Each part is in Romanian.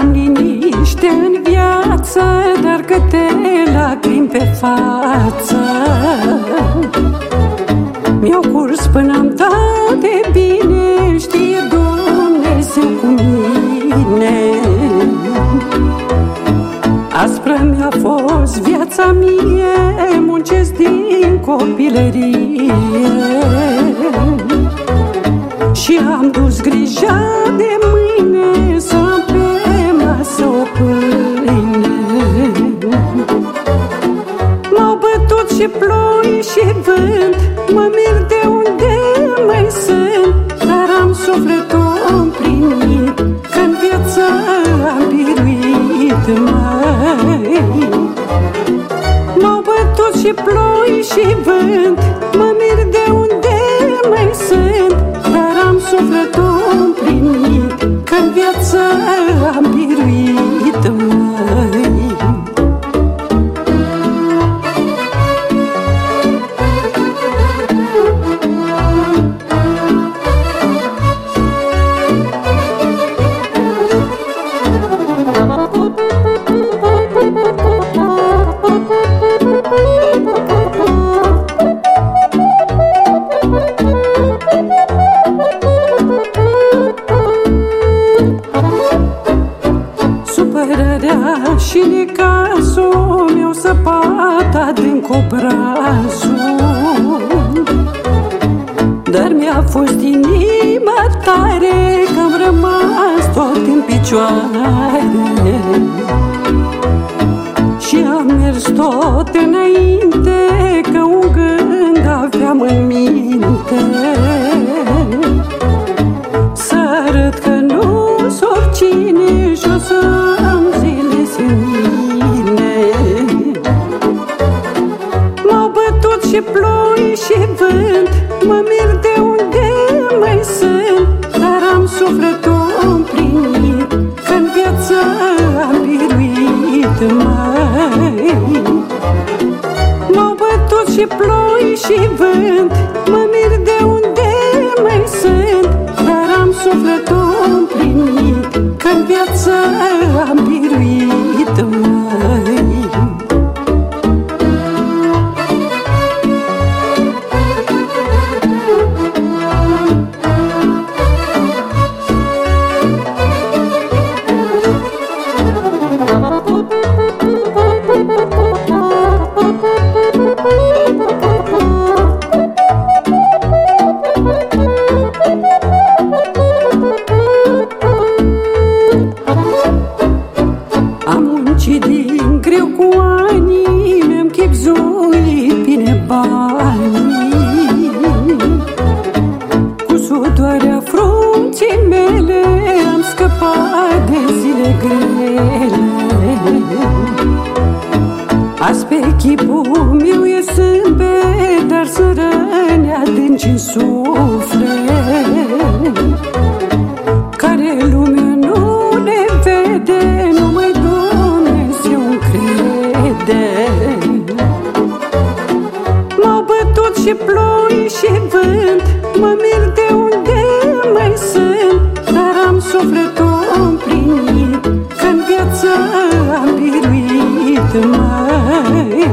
am liniște în viață Dar câte lacrimi pe față Mi-au curs până am dat bine Știe Dumnezeu cu mine Aspră mi-a fost viața mie Muncesc din copilărie Și am dus grijă. Și ploi și vânt Mă mir de unde mai sunt. Dar am sufletul împlinit Că-n viață am biruit mai. M-au bătut și ploi și vânt Mă mir de unde mai sunt. Dar am sufletul împlinit și necazul Mi-au săpat adânc obrazul Dar mi-a fost inima tare Că-am rămas tot în picioare. Și am mers tot înainte Că un gând aveam în minte. Să arăt că nu s oricine Și o să biruit mai M-au bătut și ploi și vânt Mă mir de unde mai sunt Dar am sufletul împlinit Că-n viață am biruit Am muncit din greu cu ani Mi-am chipzuit bine banii ce ploi și vânt Mă mir de unde mai sunt. Dar am sufletul împlinit că în viață am biruit mai.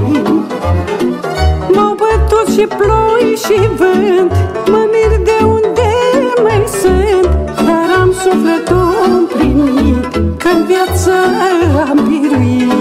M-au bătut și ploi și vânt Mă mir de unde mai sunt. Dar am sufletul împlinit că în viață am biruit